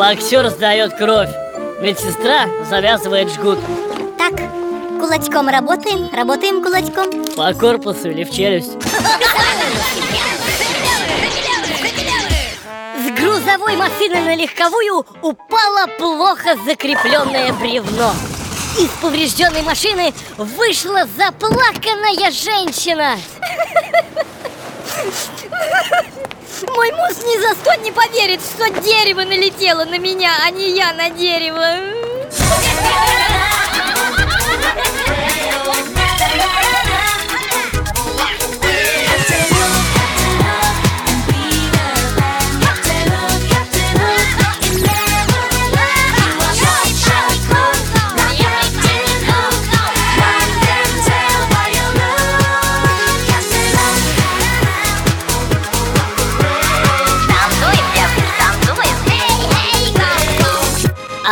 Боксер сдает кровь. Медсестра завязывает жгут. Так, кулачком работаем, работаем кулачком. По корпусу или в челюсть. С грузовой машины на легковую упало плохо закрепленное бревно. Из поврежденной машины вышла заплаканная женщина. Мой муж ни за что не поверит, что дерево налетело на меня, а не я на дерево.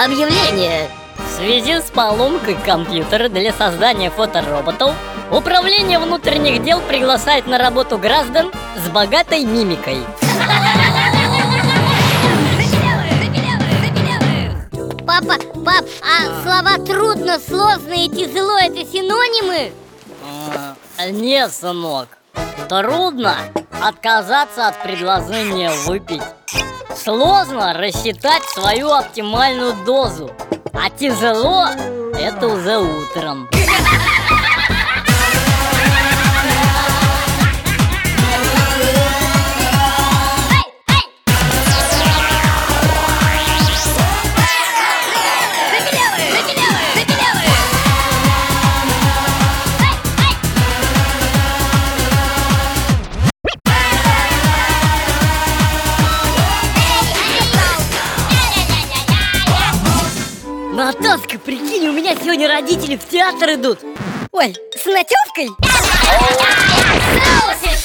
Объявление. В связи с поломкой компьютера для создания фотороботов Управление внутренних дел приглашает на работу граждан с богатой мимикой. Папа, пап, а слова трудно, сложно и тяжело это синонимы? А, Нет, сынок. Трудно отказаться от предложения выпить. Сложно рассчитать свою оптимальную дозу. А тяжело это уже утром. Натаска, прикинь, у меня сегодня родители в театр идут Ой, с натевкой? Соусы